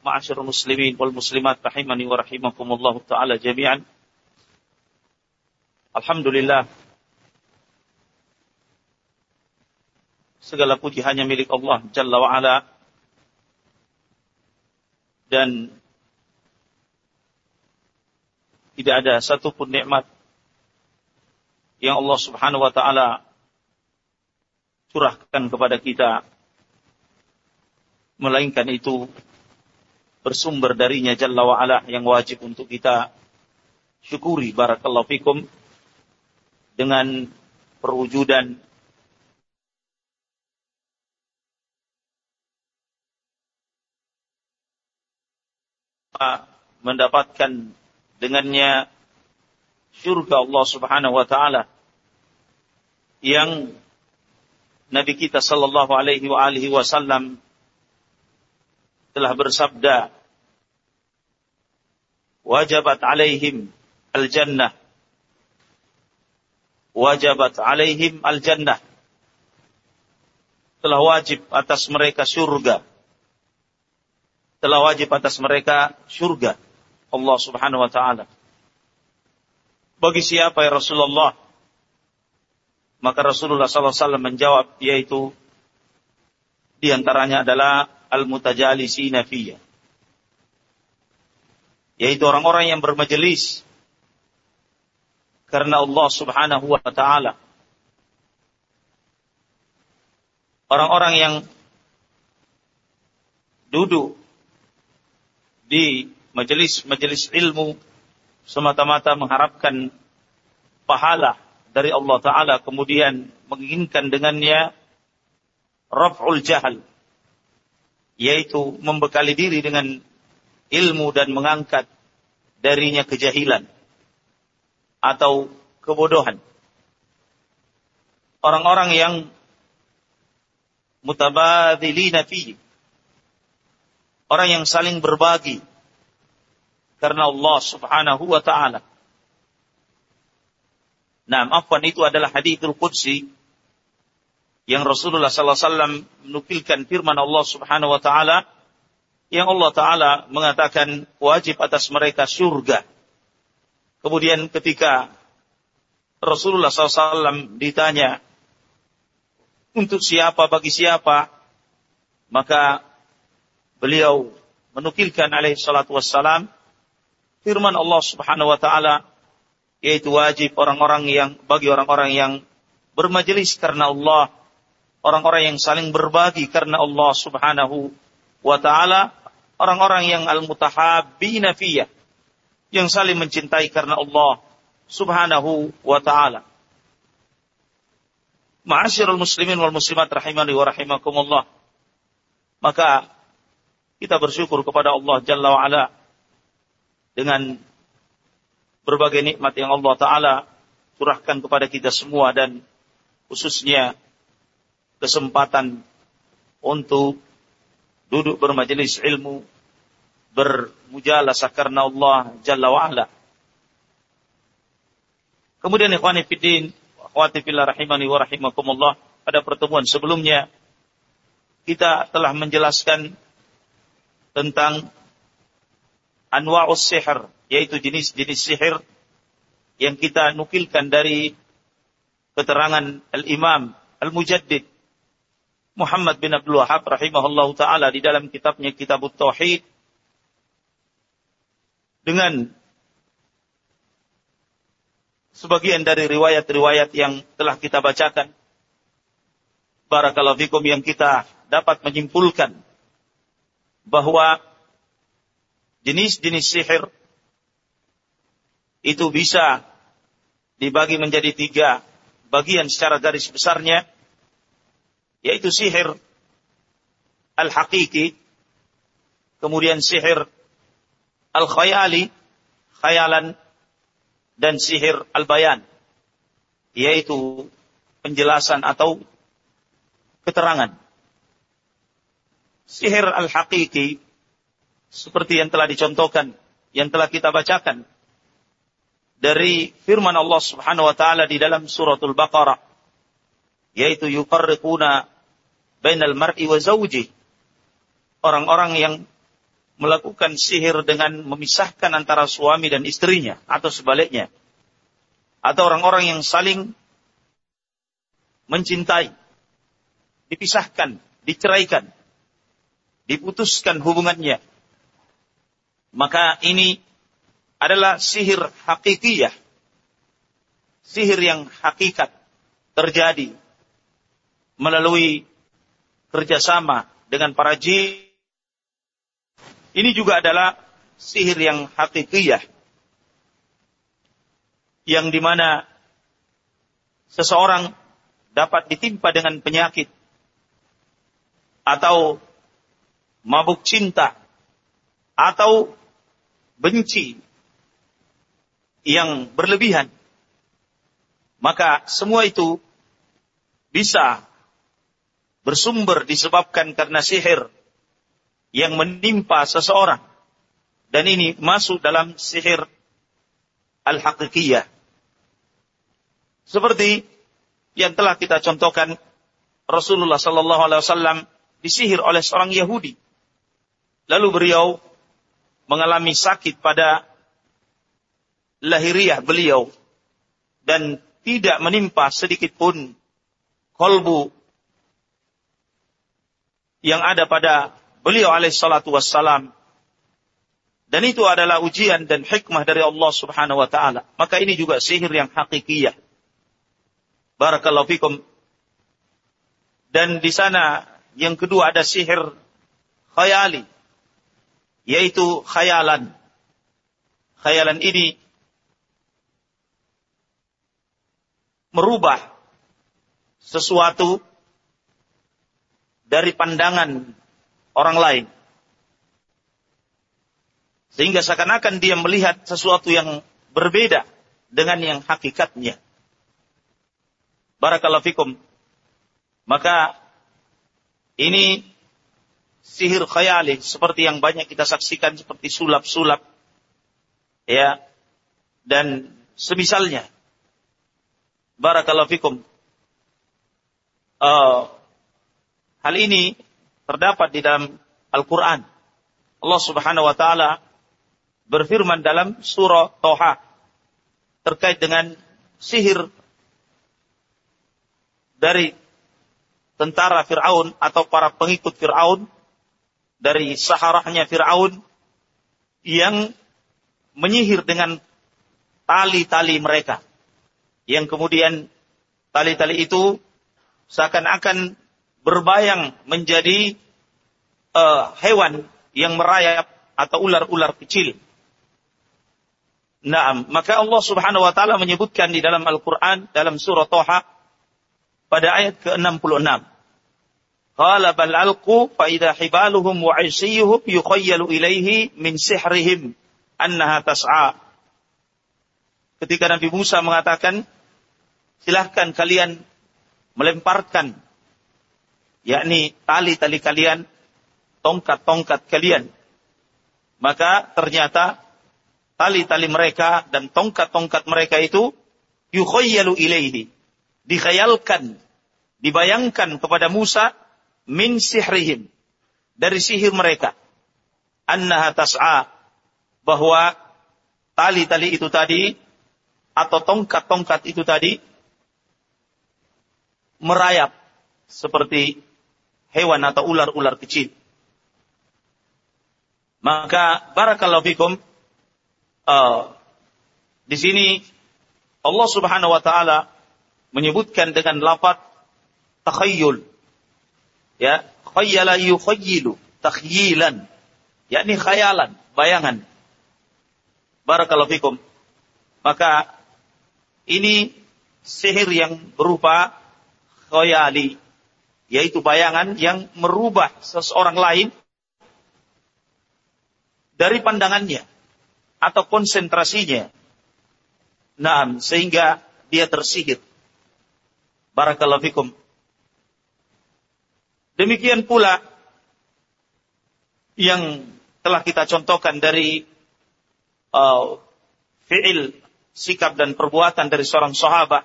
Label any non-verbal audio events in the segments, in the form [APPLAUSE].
Ma'asyarul muslimin wal muslimat rahimani wa rahimakumullah taala jami'an. Alhamdulillah. Segala puji hanya milik Allah Jalla wa ala. Dan tidak ada satupun nikmat yang Allah Subhanahu wa taala curahkan kepada kita. Melainkan itu bersumber darinya Jalla wa'ala yang wajib untuk kita syukuri barakallahu fikum dengan perwujudan mendapatkan dengannya surga Allah Subhanahu wa taala yang Nabi kita sallallahu alaihi wa alihi wasallam telah bersabda wajabat alaihim al-jannah. Wajabat alaihim al-jannah. Telah wajib atas mereka surga. Telah wajib atas mereka surga. Allah Subhanahu wa taala. Bagi siapa ya Rasulullah? Maka Rasulullah SAW menjawab yaitu di antaranya adalah al-mutajalisina fiyya. Yaitu orang-orang yang bermajelis karena Allah Subhanahu wa taala. Orang-orang yang duduk di majelis-majelis ilmu semata-mata mengharapkan pahala dari Allah Ta'ala kemudian menginginkan dengannya raf'ul jahal yaitu membekali diri dengan ilmu dan mengangkat darinya kejahilan atau kebodohan. Orang-orang yang mutabadzilina fihi. Orang yang saling berbagi karena Allah Subhanahu wa taala. Nah, afwan itu adalah hadithul qudsi yang Rasulullah SAW menukilkan firman Allah Subhanahu Wa Taala yang Allah Taala mengatakan wajib atas mereka surga. Kemudian ketika Rasulullah SAW ditanya untuk siapa bagi siapa, maka beliau menukilkan alaihi salatu wassalam firman Allah Subhanahu wa taala yaitu wajib orang-orang yang bagi orang-orang yang bermajelis karena Allah orang-orang yang saling berbagi karena Allah Subhanahu wa taala, orang-orang yang al-mutahabbina fiyah, yang saling mencintai karena Allah Subhanahu wa taala. Ma'asyiral muslimin wal muslimat rahimani wa rahimakumullah. Maka kita bersyukur kepada Allah Jalla wa ala dengan berbagai nikmat yang Allah taala curahkan kepada kita semua dan khususnya kesempatan untuk duduk bermajelis ilmu, bermujalasah karena Allah Jalla wa'ala. Kemudian ikhwani fiddin, akhwati rahimani wa rahimakumullah, pada pertemuan sebelumnya kita telah menjelaskan tentang anwa'us sihir, yaitu jenis-jenis sihir yang kita nukilkan dari keterangan Al-Imam Al-Mujaddid Muhammad bin Abdul Wahab rahimahullah taala di dalam kitabnya Kitab Tauhid dengan sebagian dari riwayat-riwayat yang telah kita bacakan. Barakallahu fikum yang kita dapat menyimpulkan bahwa jenis-jenis sihir itu bisa dibagi menjadi tiga bagian secara garis besarnya, yaitu sihir al-hakiki, kemudian sihir al-khayali, khayalan, dan sihir al-bayan, yaitu penjelasan atau keterangan. Sihir al-hakiki, seperti yang telah dicontohkan, yang telah kita bacakan, dari firman Allah Subhanahu wa taala di dalam suratul Baqarah yaitu yufarriquna bainal mar'i wa zawji orang-orang yang melakukan sihir dengan memisahkan antara suami dan istrinya atau sebaliknya. Atau orang-orang yang saling mencintai, dipisahkan, diceraikan, diputuskan hubungannya. Maka ini adalah sihir hakikiyah. Sihir yang hakikat terjadi melalui kerjasama dengan para jin ini juga adalah sihir yang hakikiyah. Yang di mana seseorang dapat ditimpa dengan penyakit atau mabuk cinta atau benci yang berlebihan. Maka semua itu bisa bersumber disebabkan karena sihir yang menimpa seseorang. Dan ini masuk dalam sihir al-haqiqiyah. Seperti yang telah kita contohkan Rasulullah sallallahu alaihi wasallam disihir oleh seorang Yahudi. Lalu beliau mengalami sakit pada lahiriah beliau dan tidak menimpa sedikit pun kolbu yang ada pada beliau alaihissalatu wassalam. Dan itu adalah ujian dan hikmah dari Allah subhanahu wa ta'ala. Maka ini juga sihir yang hakikiyah. Barakallahu fikum. Dan di sana yang kedua ada sihir khayali. Yaitu khayalan. Khayalan ini merubah sesuatu dari pandangan orang lain. Sehingga seakan-akan dia melihat sesuatu yang berbeda dengan yang hakikatnya. Barakallahu fikum. Maka ini sihir khayali seperti yang banyak kita saksikan seperti sulap-sulap ya dan semisalnya. Barakallahu fikum. Uh, hal ini terdapat di dalam Al-Quran. Allah subhanahu wa ta'ala berfirman dalam surah Toha terkait dengan sihir dari tentara Fir'aun atau para pengikut Fir'aun dari saharahnya Fir'aun yang menyihir dengan tali-tali mereka. Yang kemudian tali-tali itu seakan-akan berbayang menjadi uh, hewan yang merayap atau ular-ular kecil. Nah, maka Allah Subhanahu wa taala menyebutkan di dalam Al-Qur'an dalam surah Toha pada ayat ke-66. Qala bal alqu fa idza hibaluhum wa 'isiyuhum yukhayyalu ilaihi min sihrihim annaha tas'a. Ketika Nabi Musa mengatakan, silahkan kalian melemparkan yakni tali-tali kalian, tongkat-tongkat kalian. Maka ternyata tali-tali mereka dan tongkat-tongkat mereka itu yukhayyalu ilaihi. Dikhayalkan, dibayangkan kepada Musa min sihrihim. Dari sihir mereka. Annaha tas'a. Bahwa tali-tali itu tadi atau tongkat-tongkat itu tadi merayap seperti hewan atau ular-ular kecil. Maka barakallahu fikum uh, di sini Allah Subhanahu wa taala menyebutkan dengan lafaz takhayyul. Ya, khayyala yukhayyilu, takhyilan. yakni khayalan, bayangan. Barakallahu fikum. Maka ini sihir yang berupa khayali, yaitu bayangan yang merubah seseorang lain dari pandangannya atau konsentrasinya. Nah, sehingga dia tersihir. Barakallahu fikum. Demikian pula yang telah kita contohkan dari uh, fi'il, sikap dan perbuatan dari seorang sahabat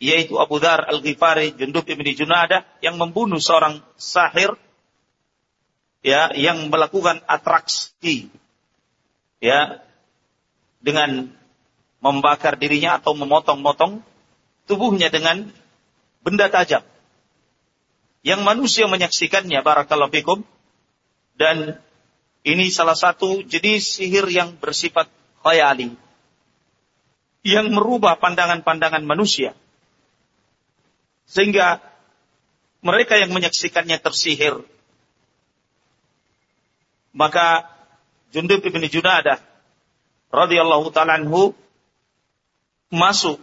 yaitu Abu Dhar Al-Ghifari Jundub ibni Junadah yang membunuh seorang sahir ya yang melakukan atraksi ya dengan membakar dirinya atau memotong-motong tubuhnya dengan benda tajam. Yang manusia menyaksikannya barakallahu fikum dan ini salah satu jenis sihir yang bersifat khayali yang merubah pandangan-pandangan manusia sehingga mereka yang menyaksikannya tersihir maka Jundub bin Junadah radhiyallahu taala anhu masuk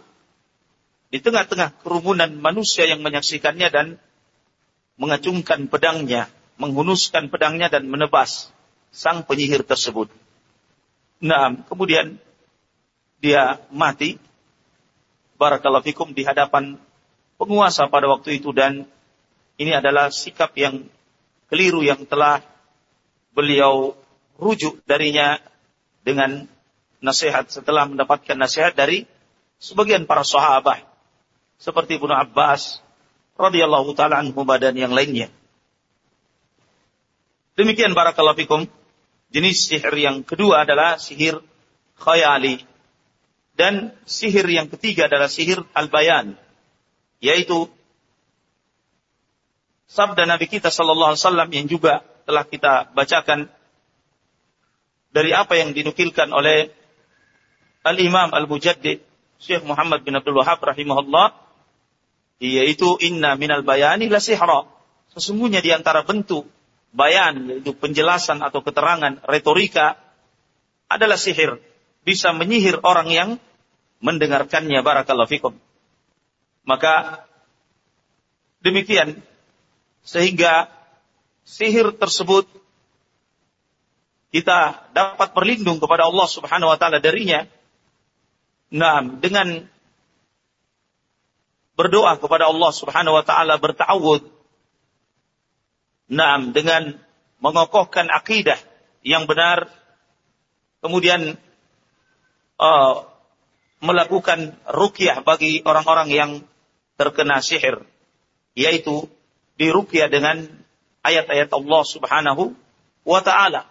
di tengah-tengah kerumunan manusia yang menyaksikannya dan mengacungkan pedangnya, menghunuskan pedangnya dan menebas sang penyihir tersebut. Nah, kemudian dia mati. Barakallahu fikum di hadapan penguasa pada waktu itu dan ini adalah sikap yang keliru yang telah beliau rujuk darinya dengan nasihat setelah mendapatkan nasihat dari sebagian para sahabat seperti Ibnu Abbas, radhiyallahu taala anhu dan yang lainnya. Demikian barakallahu fikum. Jenis sihir yang kedua adalah sihir khayali. Dan sihir yang ketiga adalah sihir al-bayan. Yaitu sabda Nabi kita sallallahu alaihi wasallam yang juga telah kita bacakan dari apa yang dinukilkan oleh Al-Imam Al-Mujaddid Syekh Muhammad bin Abdul Wahab rahimahullah yaitu inna minal bayani la sihra. Sesungguhnya di antara bentuk bayan yaitu penjelasan atau keterangan retorika adalah sihir. Bisa menyihir orang yang mendengarkannya barakallahu fikum. Maka demikian sehingga sihir tersebut kita dapat berlindung kepada Allah Subhanahu wa taala darinya. Nah, dengan berdoa kepada Allah Subhanahu wa taala bertawud. Naam dengan mengokohkan akidah yang benar kemudian uh, melakukan rukyah bagi orang-orang yang terkena sihir yaitu dirukyah dengan ayat-ayat Allah Subhanahu wa taala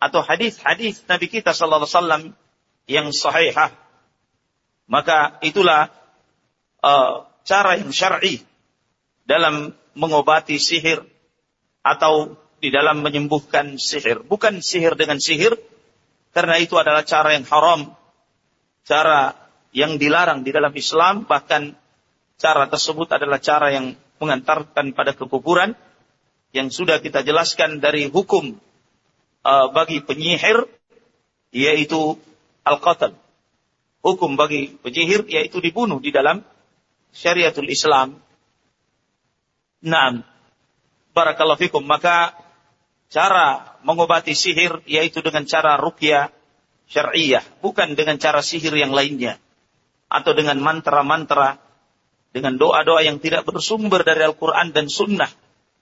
atau hadis-hadis Nabi kita sallallahu alaihi wasallam yang sahihah maka itulah uh, cara yang syar'i dalam mengobati sihir atau di dalam menyembuhkan sihir. Bukan sihir dengan sihir, karena itu adalah cara yang haram, cara yang dilarang di dalam Islam, bahkan cara tersebut adalah cara yang mengantarkan pada kekuburan, yang sudah kita jelaskan dari hukum uh, bagi penyihir, yaitu al-qatl. Hukum bagi penyihir yaitu dibunuh di dalam syariatul Islam. Naam. Barakallahu fikum. Maka cara mengobati sihir yaitu dengan cara ruqyah syariah, bukan dengan cara sihir yang lainnya atau dengan mantra-mantra dengan doa-doa yang tidak bersumber dari Al-Qur'an dan sunnah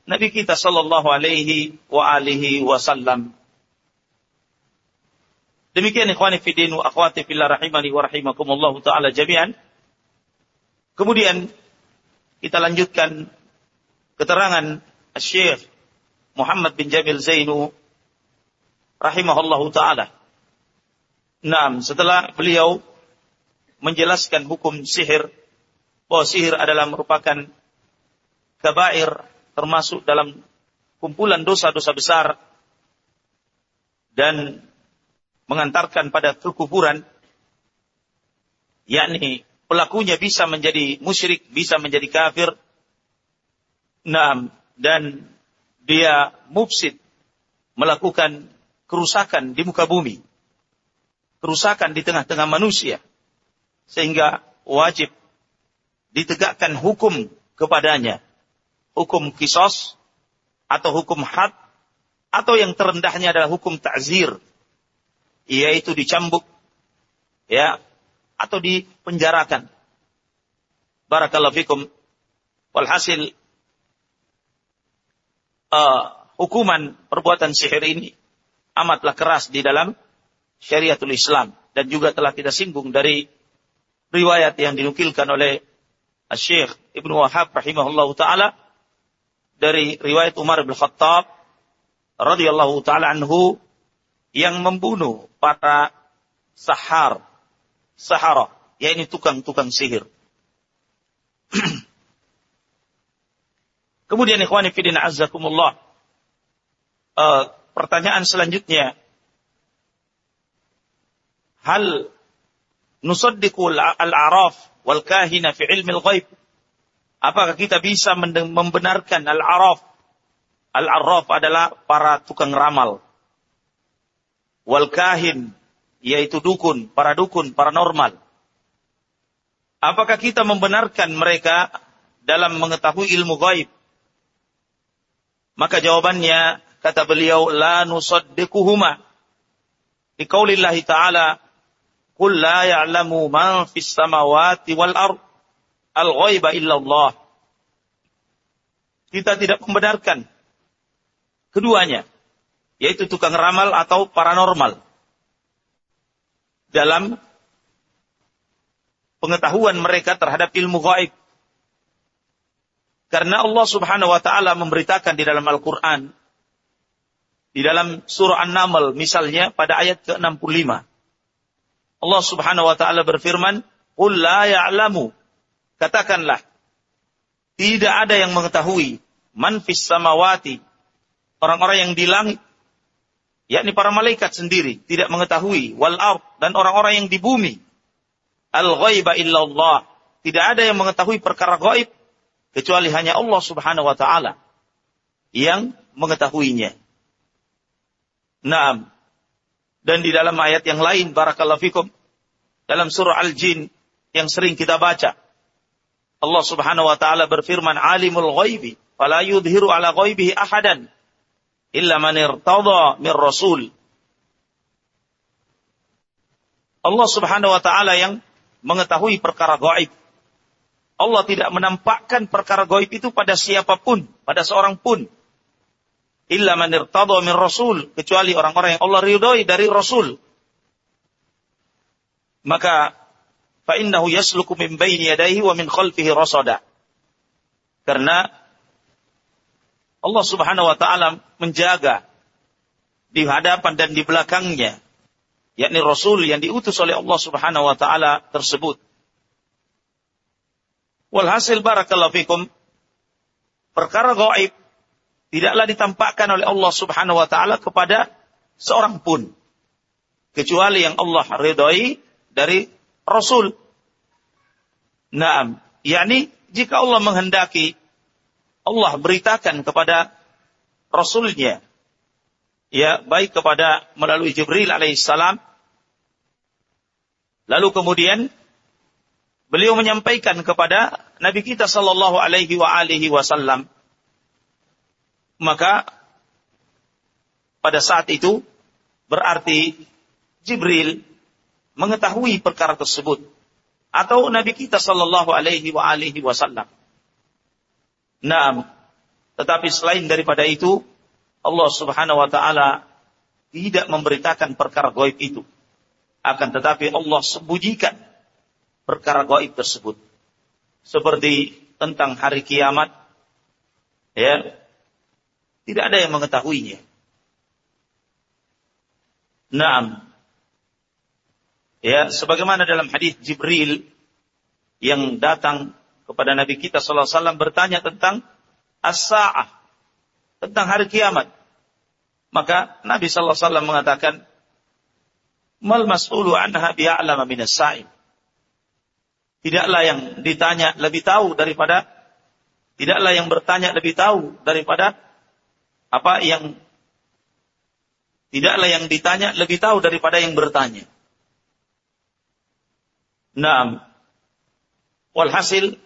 Nabi kita sallallahu alaihi wa alihi wasallam. Demikian ikhwani fi din wa akhwati fillah rahimani wa rahimakumullah taala jami'an. Kemudian kita lanjutkan keterangan Syekh Muhammad bin Jamil Zainu rahimahullahu taala. Nah, setelah beliau menjelaskan hukum sihir bahwa sihir adalah merupakan kabair termasuk dalam kumpulan dosa-dosa besar dan mengantarkan pada kekufuran yakni pelakunya bisa menjadi musyrik, bisa menjadi kafir. Nah, dan dia mufsid melakukan kerusakan di muka bumi. Kerusakan di tengah-tengah manusia. Sehingga wajib ditegakkan hukum kepadanya. Hukum kisos atau hukum had atau yang terendahnya adalah hukum ta'zir yaitu dicambuk ya atau dipenjarakan. Barakallahu fikum. Walhasil uh, hukuman perbuatan sihir ini amatlah keras di dalam syariatul Islam dan juga telah kita singgung dari riwayat yang dinukilkan oleh Syekh Ibnu Wahab rahimahullahu taala dari riwayat Umar bin Khattab radhiyallahu taala anhu yang membunuh para sahar, sahara, yaitu tukang-tukang sihir. [CLEARS THROAT] Kemudian ikhwani fidin azzakumullah. Uh, pertanyaan selanjutnya. Hal nusaddiqu al-araf wal kahina fi ilmi al-ghaib? Apakah kita bisa membenarkan al-araf? Al-araf adalah para tukang ramal wal kahin yaitu dukun, para dukun, para normal. Apakah kita membenarkan mereka dalam mengetahui ilmu gaib? Maka jawabannya kata beliau la nusaddiquhuma. Di qaulillahi ta'ala Qul la ya'lamu man fis samawati wal ard al-ghaiba illa Allah. Kita tidak membenarkan keduanya yaitu tukang ramal atau paranormal. Dalam pengetahuan mereka terhadap ilmu gaib. Karena Allah Subhanahu wa taala memberitakan di dalam Al-Qur'an di dalam surah An-Naml misalnya pada ayat ke-65. Allah Subhanahu wa taala berfirman, "Qul la ya'lamu." Katakanlah, tidak ada yang mengetahui man fis samawati, orang-orang yang di langit yakni para malaikat sendiri tidak mengetahui wal dan orang-orang yang di bumi al ghaiba illallah tidak ada yang mengetahui perkara gaib kecuali hanya Allah Subhanahu wa taala yang mengetahuinya. Naam. Dan di dalam ayat yang lain barakallahu fikum dalam surah Al-Jin yang sering kita baca Allah Subhanahu wa taala berfirman alimul ghaibi fala yudhiru ala ghaibihi ahadan illa man irtada min rasul. Allah Subhanahu wa taala yang mengetahui perkara gaib. Allah tidak menampakkan perkara gaib itu pada siapa pun, pada seorang pun. Illa man irtada min rasul, kecuali orang-orang yang Allah ridhoi dari rasul. Maka fa innahu yasluku min baini yadayhi wa min khalfihi rasada. Karena Allah Subhanahu wa taala menjaga di hadapan dan di belakangnya yakni rasul yang diutus oleh Allah Subhanahu wa taala tersebut. Walhasil barakallahu fikum perkara gaib tidaklah ditampakkan oleh Allah Subhanahu wa taala kepada seorang pun kecuali yang Allah ridhoi dari rasul. Naam, yakni jika Allah menghendaki Allah beritakan kepada Rasulnya, ya baik kepada melalui Jibril alaihissalam, lalu kemudian beliau menyampaikan kepada Nabi kita Shallallahu Alaihi Wasallam, maka pada saat itu berarti Jibril mengetahui perkara tersebut atau Nabi kita Shallallahu Alaihi Wasallam Nah, tetapi selain daripada itu, Allah Subhanahu wa taala tidak memberitakan perkara gaib itu. Akan tetapi Allah sembunyikan perkara gaib tersebut. Seperti tentang hari kiamat ya. Tidak ada yang mengetahuinya. Naam. Ya, sebagaimana dalam hadis Jibril yang datang kepada Nabi kita sallallahu alaihi wasallam bertanya tentang as-saah, tentang hari kiamat. Maka Nabi sallallahu alaihi wasallam mengatakan, "Mal mas'ulu anha bi'alama minas sa'im." Tidaklah yang ditanya lebih tahu daripada tidaklah yang bertanya lebih tahu daripada apa yang tidaklah yang ditanya lebih tahu daripada yang bertanya. Nah, walhasil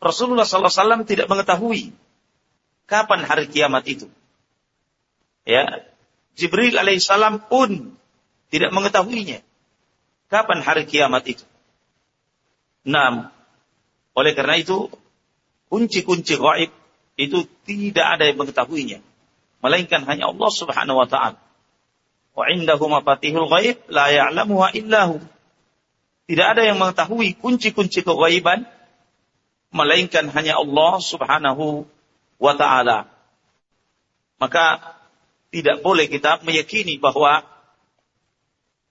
Rasulullah SAW tidak mengetahui kapan hari kiamat itu. Ya, Jibril alaihissalam pun tidak mengetahuinya. Kapan hari kiamat itu? Nah, oleh karena itu kunci-kunci gaib itu tidak ada yang mengetahuinya, melainkan hanya Allah Subhanahu wa taala. Wa indahu mafatihul ghaib la ya'lamuha illahu. Tidak ada yang mengetahui kunci-kunci kegaiban melainkan hanya Allah Subhanahu wa taala. Maka tidak boleh kita meyakini bahwa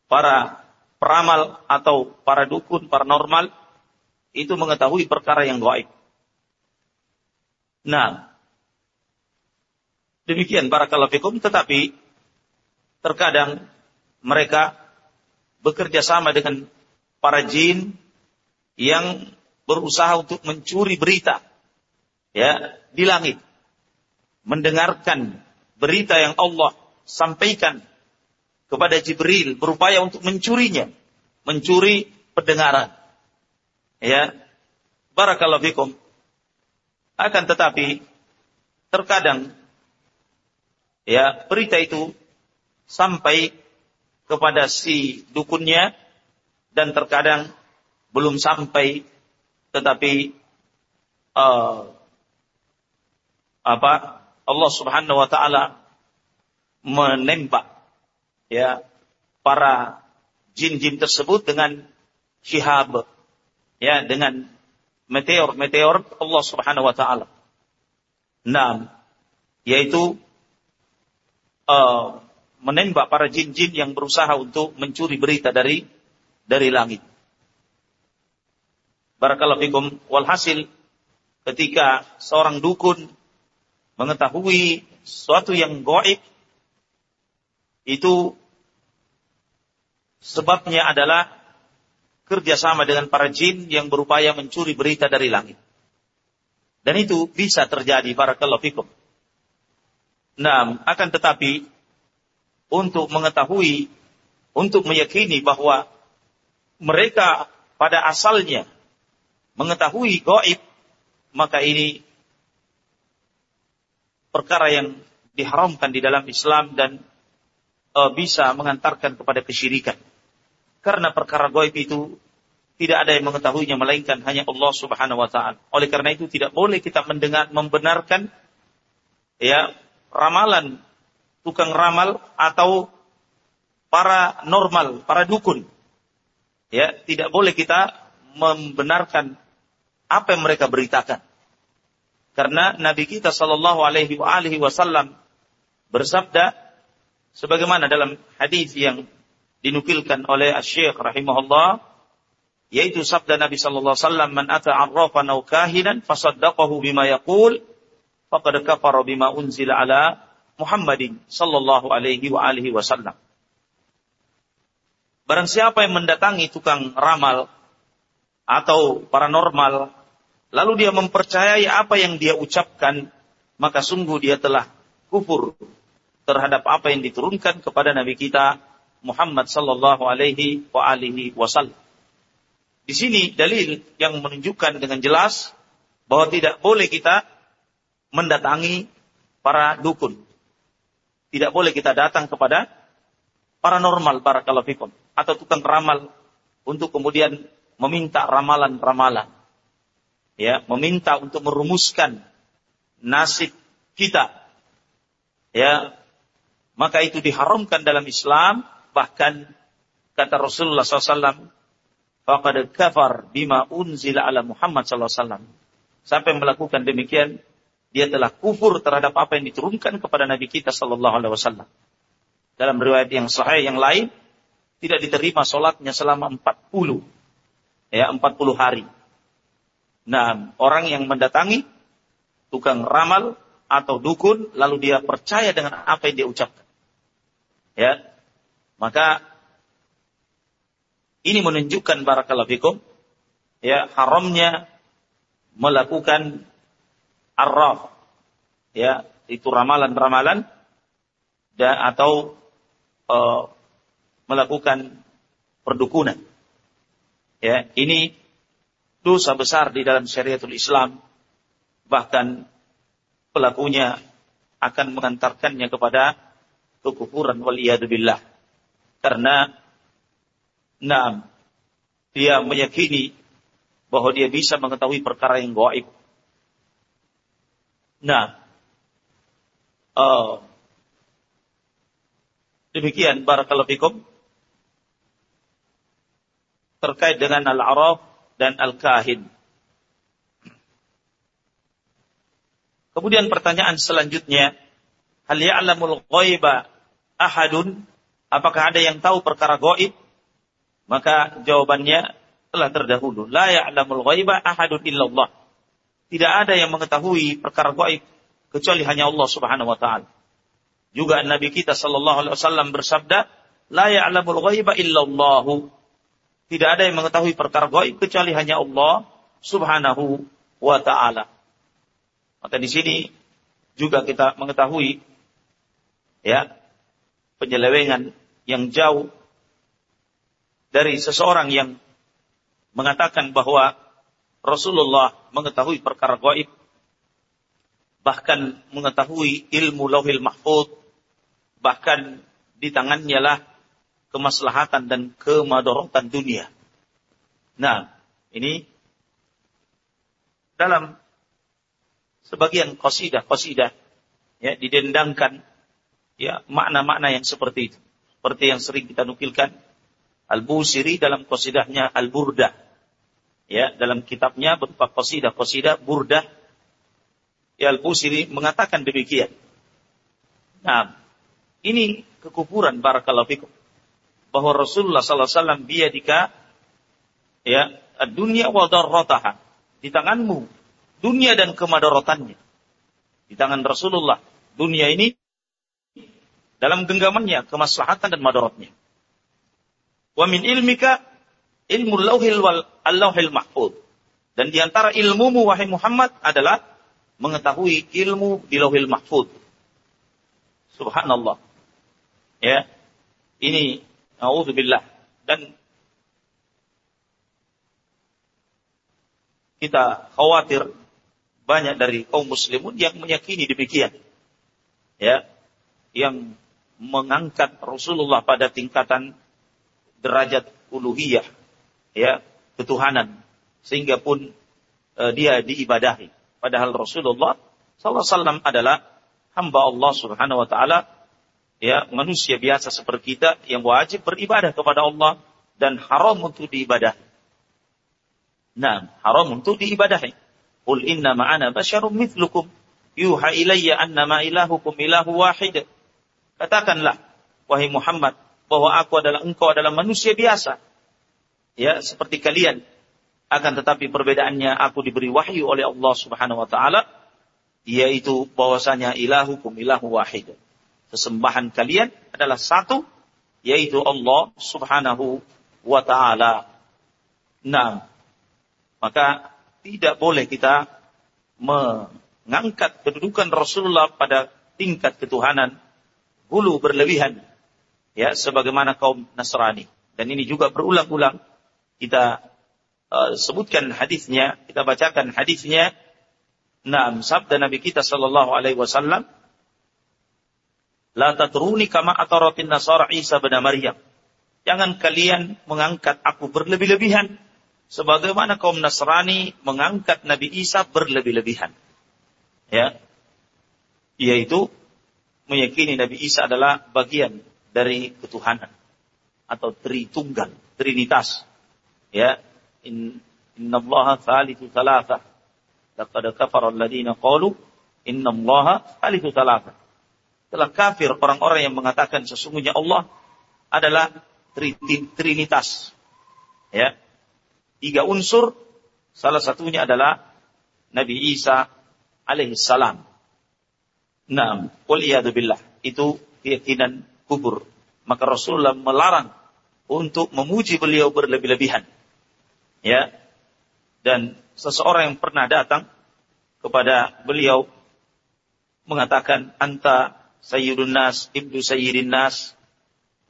para peramal atau para dukun, paranormal itu mengetahui perkara yang gaib. Nah, demikian para kalafikum, tetapi terkadang mereka bekerja sama dengan para jin yang berusaha untuk mencuri berita ya di langit mendengarkan berita yang Allah sampaikan kepada Jibril berupaya untuk mencurinya mencuri pendengaran Ya. Barakallahu fikum. Akan tetapi terkadang ya berita itu sampai kepada si dukunnya dan terkadang belum sampai tetapi uh, apa Allah Subhanahu wa taala menembak ya para jin-jin tersebut dengan syihab ya dengan meteor-meteor Allah Subhanahu wa taala. Nah, yaitu uh, menembak para jin-jin yang berusaha untuk mencuri berita dari dari langit. Barakallahu fikum walhasil ketika seorang dukun mengetahui sesuatu yang goib itu sebabnya adalah kerjasama dengan para jin yang berupaya mencuri berita dari langit. Dan itu bisa terjadi para fikum. Nah, akan tetapi untuk mengetahui, untuk meyakini bahwa mereka pada asalnya mengetahui goib, maka ini perkara yang diharamkan di dalam Islam dan e, bisa mengantarkan kepada kesyirikan. Karena perkara goib itu tidak ada yang mengetahuinya melainkan hanya Allah Subhanahu wa taala. Oleh karena itu tidak boleh kita mendengar membenarkan ya ramalan tukang ramal atau para normal, para dukun. Ya, tidak boleh kita membenarkan apa yang mereka beritakan. Karena Nabi kita Shallallahu alaihi wasallam bersabda sebagaimana dalam hadis yang dinukilkan oleh Syekh rahimahullah yaitu sabda Nabi sallallahu alaihi wasallam man ata arrafan kahinan fasaddaqahu bima yaqul faqad kafara bima unzila ala Muhammadin sallallahu alaihi wa alihi wasallam Barang siapa yang mendatangi tukang ramal atau paranormal lalu dia mempercayai apa yang dia ucapkan maka sungguh dia telah kufur terhadap apa yang diturunkan kepada nabi kita Muhammad sallallahu alaihi wa alihi wasallam. Di sini dalil yang menunjukkan dengan jelas bahwa tidak boleh kita mendatangi para dukun. Tidak boleh kita datang kepada paranormal para kalafikum atau tukang ramal untuk kemudian meminta ramalan-ramalan. Ya, meminta untuk merumuskan nasib kita. Ya, maka itu diharamkan dalam Islam Bahkan kata Rasulullah SAW, faqad kafar bima unzila ala Muhammad SAW. Sampai melakukan demikian, dia telah kufur terhadap apa yang diturunkan kepada Nabi kita Sallallahu Alaihi Wasallam. Dalam riwayat yang sahih yang lain, tidak diterima sholatnya selama 40. Ya, 40 hari. Nah, orang yang mendatangi tukang ramal atau dukun, lalu dia percaya dengan apa yang dia ucapkan. Ya, maka ini menunjukkan barakallahu fikum ya haramnya melakukan arraf. Ya itu ramalan-ramalan dan atau uh, melakukan perdukunan. Ya ini dosa besar di dalam syariatul Islam. Bahkan pelakunya akan mengantarkannya kepada kekufuran waliyadzubillah karena Nah, dia meyakini bahwa dia bisa mengetahui perkara yang gaib. Nah, uh, demikian barakallahu fikum terkait dengan al-araf dan al-kahin. Kemudian pertanyaan selanjutnya, hal ya'lamul ghaiba ahadun? Apakah ada yang tahu perkara gaib? Maka jawabannya telah terdahulu. La ya'lamul ghaiba ahadun illallah. Tidak ada yang mengetahui perkara gaib kecuali hanya Allah Subhanahu wa taala. Juga Nabi kita sallallahu alaihi wasallam bersabda, "La ya'lamul ghaiba illallah." Tidak ada yang mengetahui perkara gaib kecuali hanya Allah Subhanahu wa taala. Maka di sini juga kita mengetahui ya penyelewengan yang jauh dari seseorang yang mengatakan bahwa Rasulullah mengetahui perkara gaib, bahkan mengetahui ilmu lauhil mahfud, bahkan di tangannya lah kemaslahatan dan kemadorotan dunia. Nah, ini dalam sebagian qasidah-qasidah ya didendangkan ya makna-makna yang seperti itu. Seperti yang sering kita nukilkan Al-Busiri dalam qasidahnya Al-Burdah. Ya, dalam kitabnya berupa qasidah, qasidah Burdah. Ya, Al-Busiri mengatakan demikian. Nah, ini kekufuran barakallahu fikum. Bahwa Rasulullah sallallahu alaihi wasallam biyadika ya, dunia wa darrataha. Di tanganmu dunia dan kemadaratannya. Di tangan Rasulullah dunia ini dalam genggamannya kemaslahatan dan madaratnya. Wa min ilmika ilmu lauhil wal allahil mahfud. Dan di antara ilmumu wahai Muhammad adalah mengetahui ilmu di lauhil mahfud. Subhanallah. Ya. Ini auzubillah dan kita khawatir banyak dari kaum muslimun yang meyakini demikian. Ya, yang mengangkat Rasulullah pada tingkatan derajat uluhiyah, ya, ketuhanan, sehingga pun uh, dia diibadahi. Padahal Rasulullah wasallam adalah hamba Allah Subhanahu wa taala, ya, manusia biasa seperti kita yang wajib beribadah kepada Allah dan haram untuk diibadahi. Nah, haram untuk diibadahi. Qul inna ma'ana basyarum mithlukum yuha ilayya annama ilahukum ilahu wahid. Katakanlah, wahai Muhammad, bahwa aku adalah engkau adalah manusia biasa. Ya, seperti kalian. Akan tetapi perbedaannya aku diberi wahyu oleh Allah Subhanahu wa taala yaitu bahwasanya ilahukum ilahu wahid. Sesembahan kalian adalah satu yaitu Allah Subhanahu wa taala. Nah, maka tidak boleh kita mengangkat kedudukan Rasulullah pada tingkat ketuhanan hulu berlebihan ya sebagaimana kaum Nasrani. Dan ini juga berulang-ulang kita uh, sebutkan hadisnya, kita bacakan hadisnya. Naam sabda Nabi kita sallallahu alaihi wasallam, "La tatruni kama ataratin Nasara Isa bin Maryam." Jangan kalian mengangkat aku berlebih-lebihan sebagaimana kaum Nasrani mengangkat Nabi Isa berlebih-lebihan. Ya. Yaitu meyakini Nabi Isa adalah bagian dari ketuhanan atau tritunggal, trinitas. Ya, in innallaha thalithu thalatha. Laqad kafara alladziina qalu innallaha thalithu thalatha. Telah kafir orang-orang yang mengatakan sesungguhnya Allah adalah trinitas. Ya. Tiga unsur, salah satunya adalah Nabi Isa alaihi salam. Nah, wal billah. Itu keyakinan kubur. Maka Rasulullah melarang untuk memuji beliau berlebih-lebihan. Ya. Dan seseorang yang pernah datang kepada beliau mengatakan anta sayyidun nas, ibnu sayyidin nas.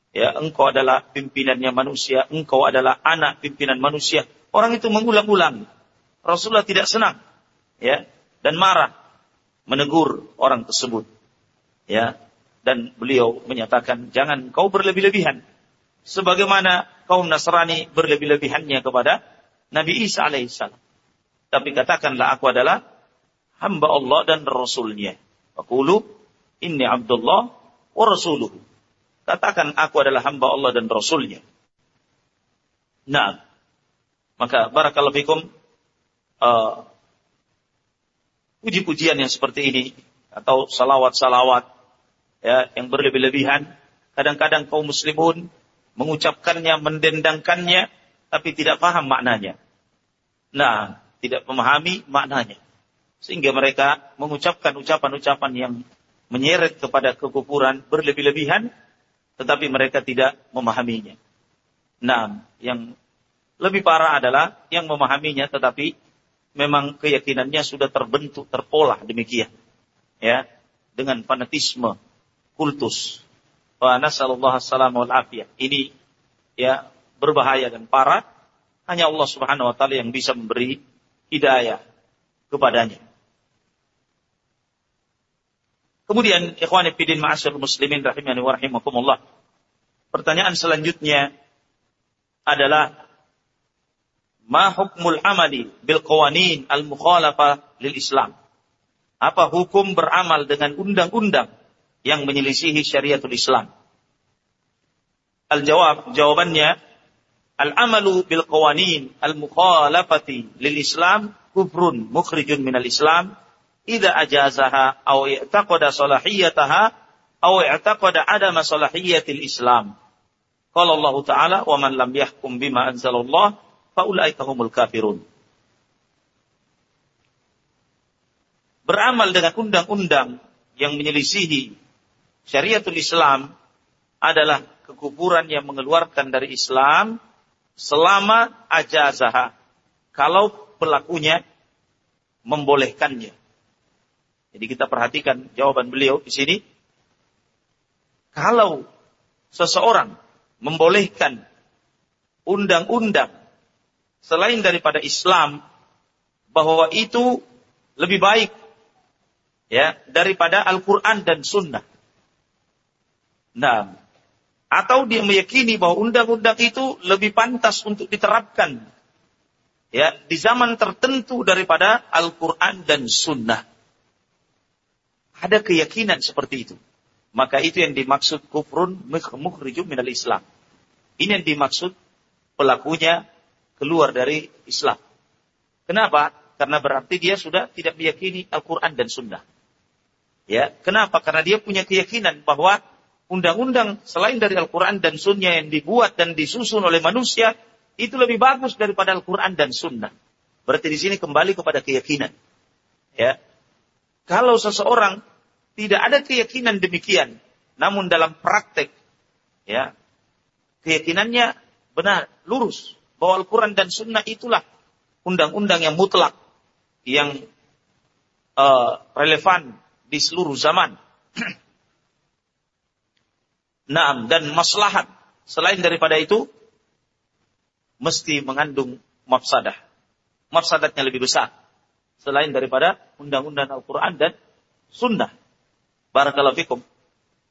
Ya, engkau adalah pimpinannya manusia, engkau adalah anak pimpinan manusia. Orang itu mengulang-ulang. Rasulullah tidak senang, ya, dan marah menegur orang tersebut. Ya, dan beliau menyatakan jangan kau berlebih-lebihan sebagaimana kaum Nasrani berlebih-lebihannya kepada Nabi Isa alaihissalam. Tapi katakanlah aku adalah hamba Allah dan Rasulnya. Fakulu inni Abdullah wa Rasuluhu. Katakan aku adalah hamba Allah dan Rasulnya. Nah, maka barakallahu fikum uh, puji-pujian yang seperti ini atau salawat-salawat ya yang berlebih-lebihan kadang-kadang kaum muslimun mengucapkannya mendendangkannya tapi tidak paham maknanya. Nah, tidak memahami maknanya. Sehingga mereka mengucapkan ucapan-ucapan yang menyeret kepada kekufuran berlebih-lebihan, tetapi mereka tidak memahaminya. Nah, yang lebih parah adalah yang memahaminya tetapi memang keyakinannya sudah terbentuk, terpolah demikian. Ya, dengan fanatisme, kultus. Wa nasallallahu wal afiyah. Ini ya berbahaya dan parah. Hanya Allah Subhanahu wa taala yang bisa memberi hidayah kepadanya. Kemudian ikhwan fillah ma'asyar muslimin rahimani wa rahimakumullah. Pertanyaan selanjutnya adalah ma hukmul amali bil qawanin al mukhalafa lil Islam? Apa hukum beramal dengan undang-undang yang menyelisihi syariatul Islam? Al jawab jawabannya al amalu bil qawanin al mukhalafati lil Islam kufrun mukhrijun minal Islam idza ajazaha aw i'taqada salahiyataha aw i'taqada adama salahiyatil Islam. Qala Allah Ta'ala wa man lam yahkum bima anzalallah faulaika humul kafirun. Beramal dengan undang-undang yang menyelisihi syariatul Islam adalah kekufuran yang mengeluarkan dari Islam selama ajazaha. Kalau pelakunya membolehkannya. Jadi kita perhatikan jawaban beliau di sini. Kalau seseorang membolehkan undang-undang selain daripada Islam bahwa itu lebih baik ya daripada Al-Qur'an dan Sunnah. Nah, atau dia meyakini bahwa undang-undang itu lebih pantas untuk diterapkan ya di zaman tertentu daripada Al-Qur'an dan Sunnah ada keyakinan seperti itu. Maka itu yang dimaksud kufrun mukhrijum minal Islam. Ini yang dimaksud pelakunya keluar dari Islam. Kenapa? Karena berarti dia sudah tidak meyakini Al-Quran dan Sunnah. Ya, kenapa? Karena dia punya keyakinan bahwa undang-undang selain dari Al-Quran dan Sunnah yang dibuat dan disusun oleh manusia itu lebih bagus daripada Al-Quran dan Sunnah. Berarti di sini kembali kepada keyakinan. Ya, kalau seseorang tidak ada keyakinan demikian, namun dalam praktek, ya, keyakinannya benar, lurus, bahwa Al-Quran dan Sunnah itulah undang-undang yang mutlak, yang uh, relevan di seluruh zaman. [CLEARS THROAT] Naam dan maslahat selain daripada itu mesti mengandung mafsadah. Mafsadatnya lebih besar selain daripada undang-undang Al-Quran dan Sunnah. Barakallahu fikum.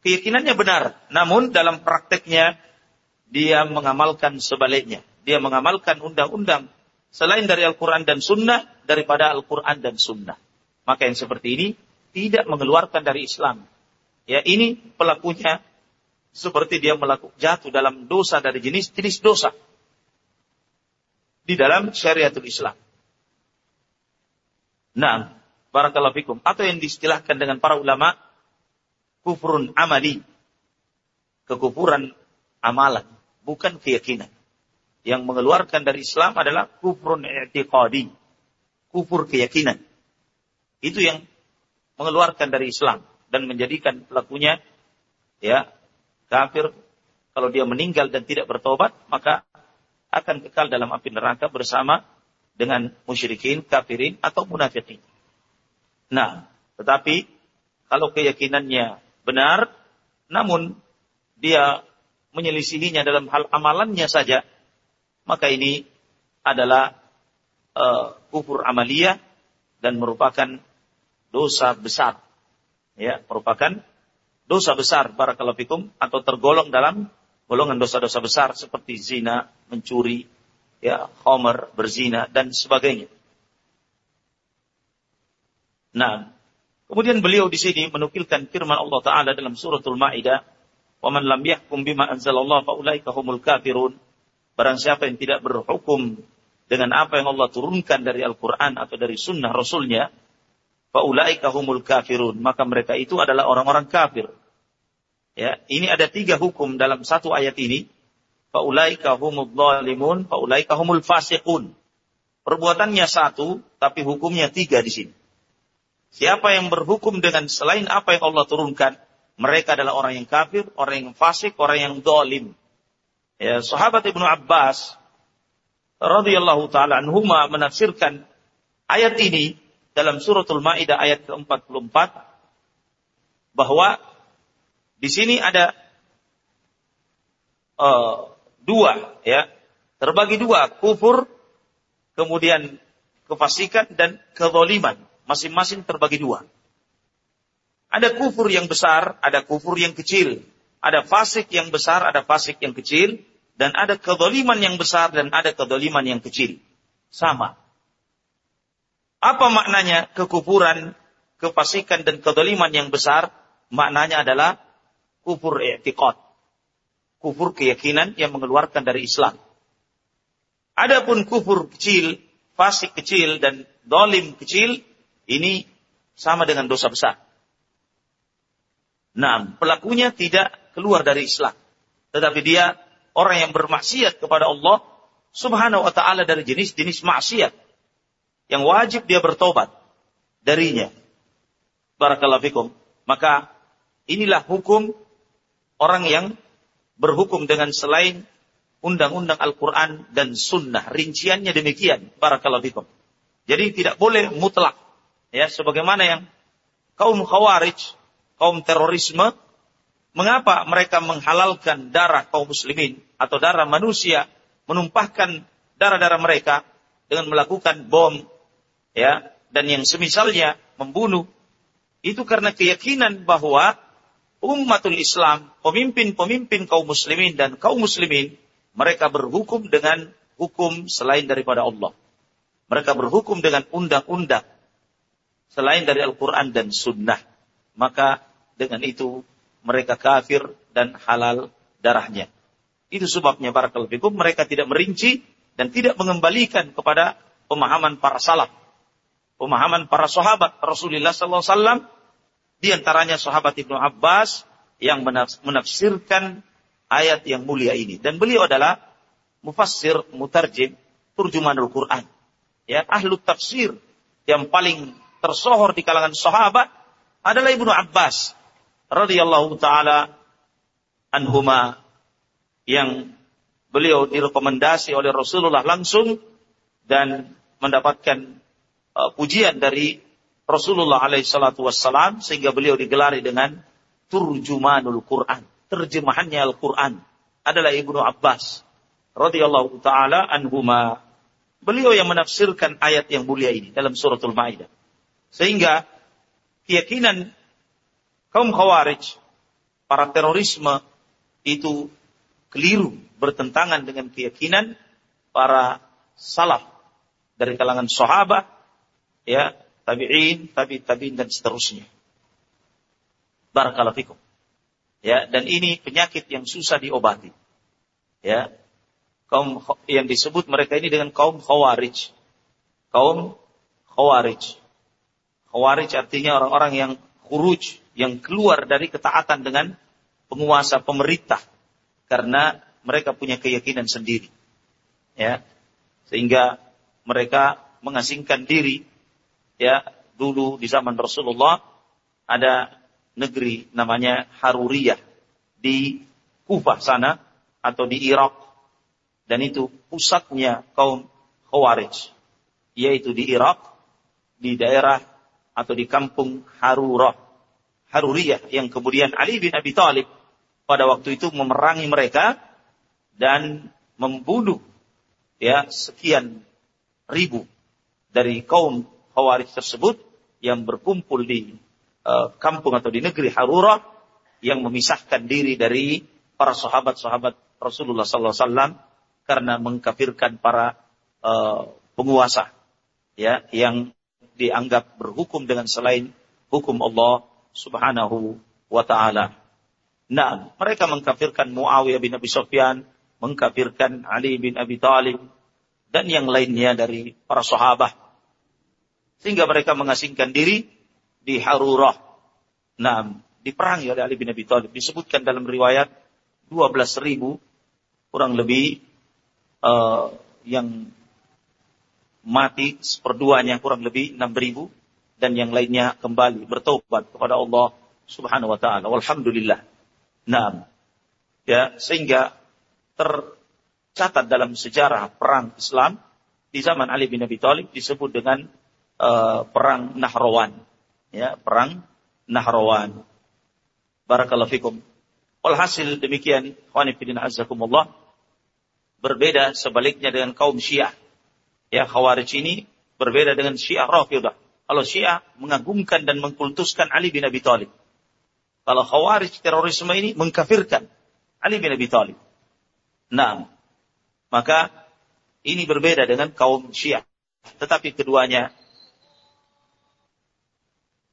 Keyakinannya benar, namun dalam prakteknya dia mengamalkan sebaliknya. Dia mengamalkan undang-undang selain dari Al-Quran dan Sunnah daripada Al-Quran dan Sunnah. Maka yang seperti ini tidak mengeluarkan dari Islam. Ya ini pelakunya seperti dia melakukan jatuh dalam dosa dari jenis-jenis dosa di dalam syariatul Islam. Nah, barakallahu fikum. Atau yang diistilahkan dengan para ulama, kufrun amali. Kekufuran amalan, bukan keyakinan. Yang mengeluarkan dari Islam adalah kufrun i'tiqadi. Kufur keyakinan. Itu yang mengeluarkan dari Islam dan menjadikan pelakunya ya kafir kalau dia meninggal dan tidak bertobat maka akan kekal dalam api neraka bersama dengan musyrikin, kafirin atau munafikin. Nah, tetapi kalau keyakinannya benar, namun dia menyelisihinya dalam hal amalannya saja, maka ini adalah uh, kufur amaliyah dan merupakan dosa besar. Ya, merupakan dosa besar barakallahu fikum atau tergolong dalam golongan dosa-dosa besar seperti zina, mencuri, ya, homer, berzina dan sebagainya. Nah, kemudian beliau di sini menukilkan firman Allah Taala dalam suratul Maidah, "Wa man lam yahkum bima anzalallahu fa ulaika humul kafirun." Barang siapa yang tidak berhukum dengan apa yang Allah turunkan dari Al-Quran atau dari sunnah Rasulnya, faulaika humul kafirun. Maka mereka itu adalah orang-orang kafir. Ya, ini ada tiga hukum dalam satu ayat ini. Faulaika humul zalimun, faulaika humul fasiqun. Perbuatannya satu, tapi hukumnya tiga di sini. Siapa yang berhukum dengan selain apa yang Allah turunkan, mereka adalah orang yang kafir, orang yang fasik, orang yang dolim. Ya, sahabat Ibnu Abbas radhiyallahu taala anhuma menafsirkan ayat ini dalam suratul Maidah ayat ke-44 bahwa di sini ada uh, dua ya, terbagi dua, kufur kemudian kefasikan dan kezaliman, masing-masing terbagi dua. Ada kufur yang besar, ada kufur yang kecil. Ada fasik yang besar, ada fasik yang kecil. Dan ada kedoliman yang besar dan ada kedoliman yang kecil. Sama. Apa maknanya kekufuran, kefasikan dan kedoliman yang besar? Maknanya adalah kufur i'tiqad. Kufur keyakinan yang mengeluarkan dari Islam. Adapun kufur kecil, fasik kecil dan dolim kecil, ini sama dengan dosa besar. Nah, pelakunya tidak keluar dari Islam. Tetapi dia orang yang bermaksiat kepada Allah subhanahu wa ta'ala dari jenis-jenis maksiat. Yang wajib dia bertobat darinya. Barakallahu fikum. Maka inilah hukum orang yang berhukum dengan selain undang-undang Al-Quran dan Sunnah. Rinciannya demikian. Barakallahu fikum. Jadi tidak boleh mutlak. Ya, sebagaimana yang kaum khawarij, kaum terorisme, mengapa mereka menghalalkan darah kaum muslimin atau darah manusia, menumpahkan darah-darah mereka dengan melakukan bom, ya, dan yang semisalnya membunuh, itu karena keyakinan bahwa umatul Islam, pemimpin-pemimpin kaum muslimin dan kaum muslimin, mereka berhukum dengan hukum selain daripada Allah. Mereka berhukum dengan undang-undang selain dari Al-Quran dan Sunnah. Maka dengan itu mereka kafir dan halal darahnya. Itu sebabnya para fikum mereka tidak merinci dan tidak mengembalikan kepada pemahaman para salaf. Pemahaman para sahabat Rasulullah SAW di antaranya sahabat Ibnu Abbas yang menafsirkan ayat yang mulia ini. Dan beliau adalah mufassir, mutarjim, turjumanul Quran. Ya, ahlu tafsir yang paling tersohor di kalangan sahabat adalah Ibnu Abbas radhiyallahu taala anhuma yang beliau direkomendasi oleh Rasulullah langsung dan mendapatkan uh, pujian dari Rasulullah alaihissalatu wassalam sehingga beliau digelari dengan turjumanul Quran. Terjemahannya Al-Quran adalah Ibnu Abbas radhiyallahu taala anhuma. Beliau yang menafsirkan ayat yang mulia ini dalam suratul Maidah. Sehingga keyakinan kaum Khawarij, para terorisme itu keliru bertentangan dengan keyakinan para salaf dari kalangan sahabat ya tabi'in, tabi' tabi'in dan seterusnya. Barakallahu fikum. Ya, dan ini penyakit yang susah diobati. Ya. Kaum yang disebut mereka ini dengan kaum khawarij. Kaum khawarij. Khawarij artinya orang-orang yang khuruj, yang keluar dari ketaatan dengan penguasa pemerintah karena mereka punya keyakinan sendiri. Ya. Sehingga mereka mengasingkan diri ya dulu di zaman Rasulullah ada negeri namanya Haruriyah di Kufah sana atau di Irak dan itu pusatnya kaum Khawarij. yaitu di Irak, di daerah atau di kampung Harurah, Haruriyah yang kemudian Ali bin Abi Thalib pada waktu itu memerangi mereka dan membunuh ya sekian ribu dari kaum Khawarij tersebut yang berkumpul di uh, kampung atau di negeri Harurah yang memisahkan diri dari para sahabat-sahabat Rasulullah sallallahu alaihi wasallam karena mengkafirkan para uh, penguasa ya yang dianggap berhukum dengan selain hukum Allah Subhanahu wa taala. Nah, mereka mengkafirkan Muawiyah bin Abi Sufyan, mengkafirkan Ali bin Abi Thalib, dan yang lainnya dari para sahabat. Sehingga mereka mengasingkan diri di Harurah. Nah, diperangi oleh Ali bin Abi Thalib. Disebutkan dalam riwayat 12 ribu, kurang lebih uh, yang mati seperduanya kurang lebih 6 ribu, dan yang lainnya kembali bertobat kepada Allah subhanahu wa ta'ala. Walhamdulillah. Nah, ya sehingga tercatat dalam sejarah perang Islam di zaman Ali bin Abi Thalib disebut dengan uh, perang Nahrawan. Ya, perang Nahrawan. Barakallahu fikum. Walhasil demikian, khwanifidin azakumullah, berbeda sebaliknya dengan kaum Syiah. Ya, Khawarij ini berbeda dengan Syiah Rafidah. Kalau Syiah mengagumkan dan mengkultuskan Ali bin Abi Thalib. Kalau khawarij terorisme ini mengkafirkan Ali bin Abi Thalib. Nah, maka ini berbeda dengan kaum Syiah. Tetapi keduanya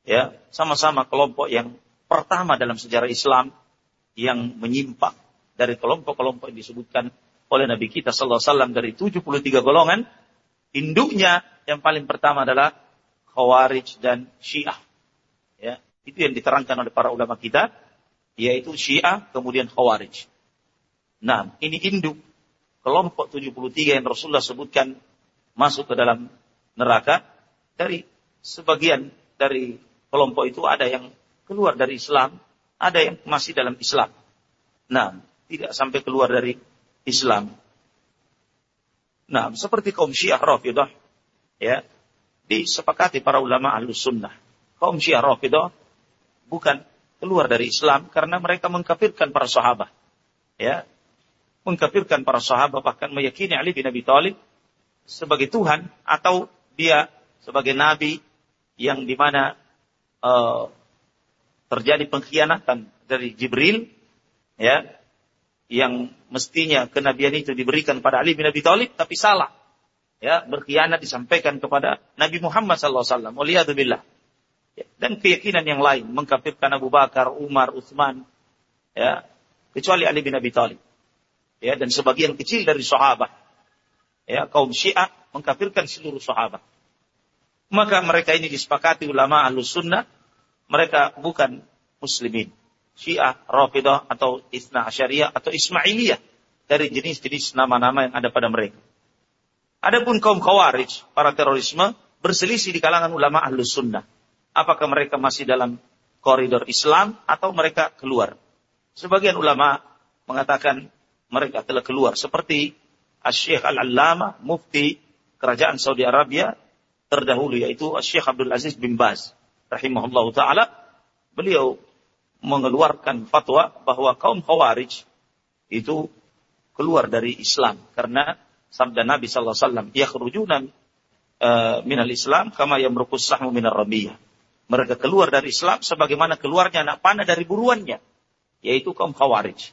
ya sama-sama kelompok yang pertama dalam sejarah Islam yang menyimpang dari kelompok-kelompok yang disebutkan oleh Nabi kita sallallahu alaihi wasallam dari 73 golongan induknya yang paling pertama adalah Khawarij dan Syiah. Ya, itu yang diterangkan oleh para ulama kita, yaitu Syiah kemudian Khawarij. Nah, ini induk kelompok 73 yang Rasulullah sebutkan masuk ke dalam neraka dari sebagian dari kelompok itu ada yang keluar dari Islam, ada yang masih dalam Islam. Nah, tidak sampai keluar dari Islam. Nah, seperti kaum Syiah Rafidah, ya, disepakati para ulama ahlus sunnah. Kaum Syiah Rafidah bukan keluar dari Islam karena mereka mengkafirkan para sahabat. Ya, mengkafirkan para sahabat bahkan meyakini Ali bin Abi Thalib sebagai Tuhan atau dia sebagai nabi yang di mana uh, terjadi pengkhianatan dari Jibril ya yang mestinya kenabian itu diberikan pada Ali bin Abi Thalib tapi salah ya berkhianat disampaikan kepada Nabi Muhammad sallallahu alaihi wasallam. Dan keyakinan yang lain mengkafirkan Abu Bakar, Umar, Utsman ya kecuali Ali bin Abi Thalib. Ya dan sebagian kecil dari sahabat ya kaum Syiah mengkafirkan seluruh sahabat maka mereka ini disepakati ulama Ahlus Sunnah mereka bukan muslimin. Syiah, Rafidah atau Isna Asyariyah atau Ismailiyah. Dari jenis-jenis nama-nama yang ada pada mereka. Adapun kaum Khawarij, para terorisme, berselisih di kalangan ulama Ahlus Sunnah. Apakah mereka masih dalam koridor Islam atau mereka keluar. Sebagian ulama mengatakan mereka telah keluar. Seperti Syekh Al-Allama mufti kerajaan Saudi Arabia terdahulu yaitu Syekh Abdul Aziz bin Baz rahimahullah taala beliau mengeluarkan fatwa bahwa kaum Khawarij itu keluar dari Islam karena sabda Nabi sallallahu alaihi wasallam uh, minal Islam kama yamruqus sahmu minar rabiyah mereka keluar dari Islam sebagaimana keluarnya anak panah dari buruannya. Yaitu kaum khawarij.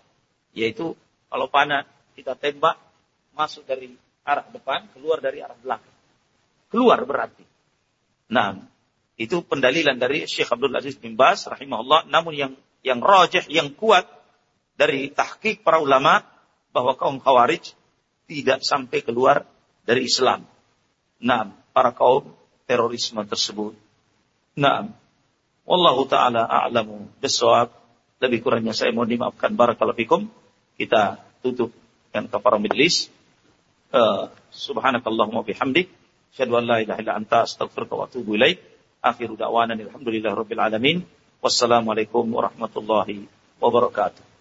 Yaitu kalau panah kita tembak masuk dari arah depan, keluar dari arah belakang. Keluar berarti. Nah, itu pendalilan dari Syekh Abdul Aziz bin Bas rahimahullah. Namun yang yang rojeh, yang kuat dari tahqiq para ulama bahwa kaum khawarij tidak sampai keluar dari Islam. Nah, para kaum terorisme tersebut. Naam. Wallahu taala a'lamu bisawab. Lebih kurangnya saya mohon dimaafkan barakallahu fikum. Kita tutup dengan kafara majlis. Uh, subhanakallahumma bihamdik. Asyhadu an la ilaha illa anta astaghfiruka wa atubu ilaik. Akhiru da'wana alhamdulillahi rabbil alamin. Wassalamualaikum warahmatullahi wabarakatuh.